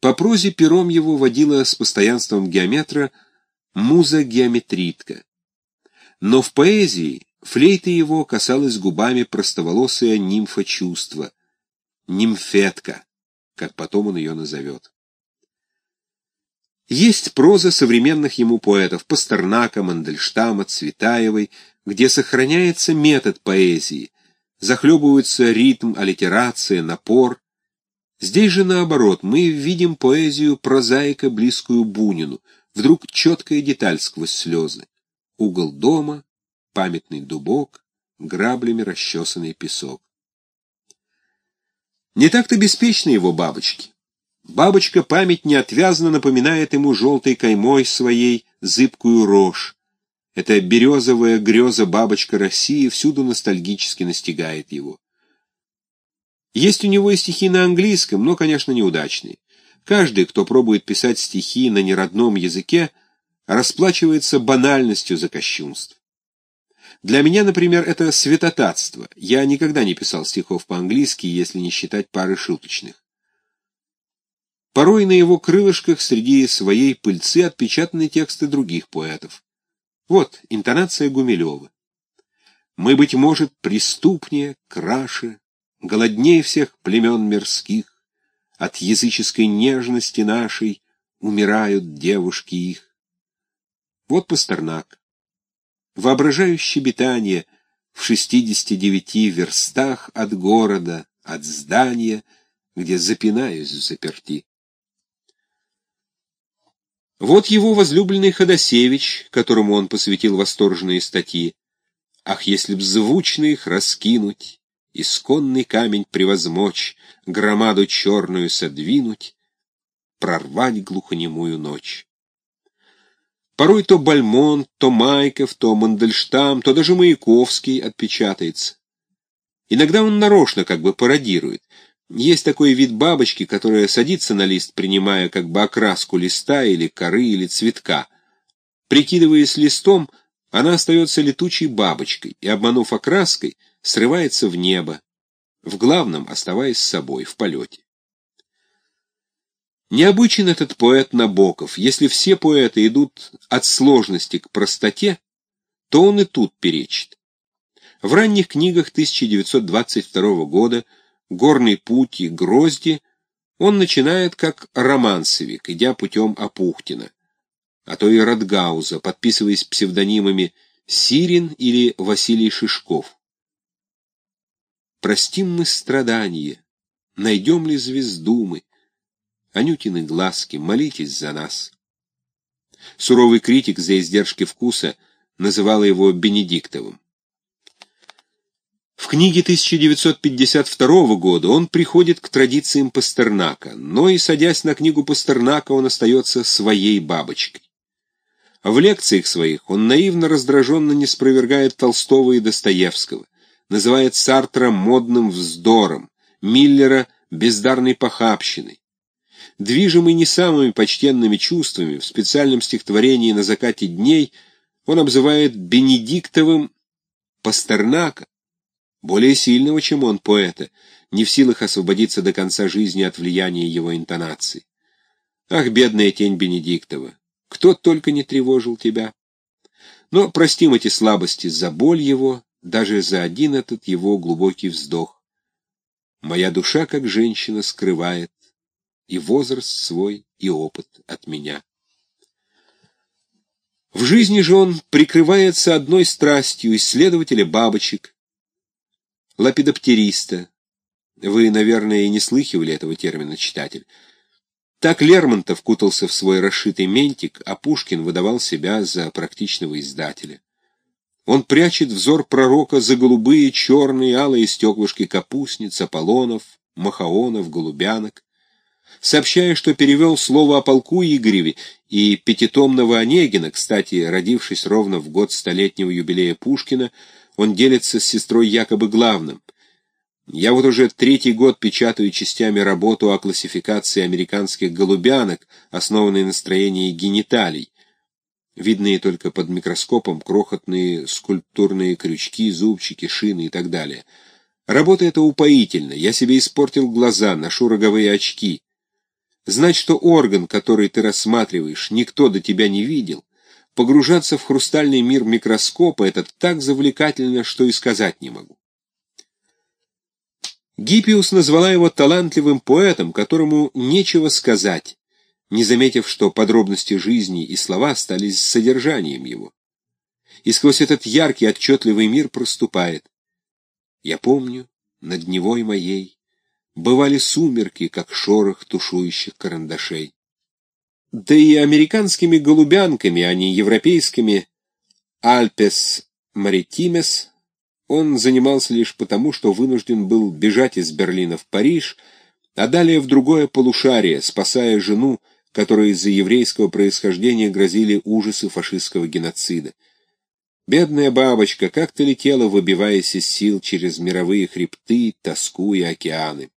По прозе пером его водила с постоянством геометра муза-геометритка. Но в поэзии флейты его касалась губами простоволосая нимфа чувства, нимфетка, как потом он ее назовет. Есть проза современных ему поэтов Пастернака, Мандельштама, Цветаевой, где сохраняется метод поэзии, захлебывается ритм, аллитерация, напор. Здесь же наоборот, мы видим поэзию прозаика, близкую Бунину, вдруг четкая деталь сквозь слезы. Угол дома, памятный дубок, граблями расчесанный песок. Не так-то беспечны его бабочки. Бабочка память неотвязно напоминает ему желтой каймой своей зыбкую рожь. Эта березовая греза бабочка России всюду ностальгически настигает его. Есть у него и стихи на английском, но, конечно, неудачные. Каждый, кто пробует писать стихи на неродном языке, расплачивается банальностью за кощунство. Для меня, например, это святотатство. Я никогда не писал стихов по-английски, если не считать пары шуточных. Порой на его крылышках среди своей пыльцы отпечатаны тексты других поэтов. Вот интонация Гумилева. «Мы, быть может, преступнее, краше, голоднее всех племен мирских, от языческой нежности нашей умирают девушки их». Вот Пастернак воображаю щебетание в шестидесяти девяти верстах от города, от здания, где запинаюсь заперти. Вот его возлюбленный Ходосевич, которому он посвятил восторженные статьи. Ах, если б звучно их раскинуть, исконный камень превозмочь, громаду черную содвинуть, прорвать глухонемую ночь. Порой то Бальмонт, то Майков, то Мандельштам, то даже Маяковский отпечатается. Иногда он нарочно как бы пародирует. Есть такой вид бабочки, которая садится на лист, принимая как бы окраску листа или коры или цветка. Прикидываясь листом, она остается летучей бабочкой и, обманув окраской, срывается в небо, в главном оставаясь с собой в полете. Необычен этот поэт Набоков. Если все поэты идут от сложности к простоте, то он и тут перечит. В ранних книгах 1922 года «Горный путь» и «Грозди» он начинает как романсовик, идя путем Апухтина, а то и Радгауза, подписываясь псевдонимами Сирин или Василий Шишков. Простим мы страдания, найдем ли звезду мы, Анютины глазки, молитесь за нас. Суровый критик за издержки вкуса называл его Бенедиктовым. В книге 1952 года он приходит к традициям Пастернака, но и, садясь на книгу Пастернака, он остается своей бабочкой. В лекциях своих он наивно раздраженно не спровергает Толстого и Достоевского, называет Сартра модным вздором, Миллера бездарной похабщиной, Движимый не самыми почтенными чувствами, в специальном стихотворении «На закате дней» он обзывает Бенедиктовым Пастернака, более сильного, чем он, поэта, не в силах освободиться до конца жизни от влияния его интонаций. Ах, бедная тень Бенедиктова, кто только не тревожил тебя. Но простим эти слабости за боль его, даже за один этот его глубокий вздох. Моя душа, как женщина, скрывает и возраст свой, и опыт от меня. В жизни же он прикрывается одной страстью исследователя бабочек, лапидоптериста. Вы, наверное, и не слыхивали этого термина, читатель. Так Лермонтов кутался в свой расшитый ментик, а Пушкин выдавал себя за практичного издателя. Он прячет взор пророка за голубые, черные, алые стеклышки капустниц, аполлонов, махаонов, голубянок сообщая, что перевел слово о полку Игореве и пятитомного Онегина, кстати, родившись ровно в год столетнего юбилея Пушкина, он делится с сестрой якобы главным. Я вот уже третий год печатаю частями работу о классификации американских голубянок, основанной на строении гениталий. Видные только под микроскопом крохотные скульптурные крючки, зубчики, шины и так далее. Работа эта упоительна, я себе испортил глаза, ношу роговые очки. знать, что орган, который ты рассматриваешь, никто до тебя не видел, погружаться в хрустальный мир микроскопа — это так завлекательно, что и сказать не могу. Гиппиус назвала его талантливым поэтом, которому нечего сказать, не заметив, что подробности жизни и слова стали содержанием его. И сквозь этот яркий, отчетливый мир проступает. Я помню, над Невой моей бывали сумерки, как шорох тушующих карандашей. Да и американскими голубянками, а не европейскими «Альпес Маритимес» он занимался лишь потому, что вынужден был бежать из Берлина в Париж, а далее в другое полушарие, спасая жену, которой из-за еврейского происхождения грозили ужасы фашистского геноцида. Бедная бабочка как-то летела, выбиваясь из сил через мировые хребты, тоску и океаны.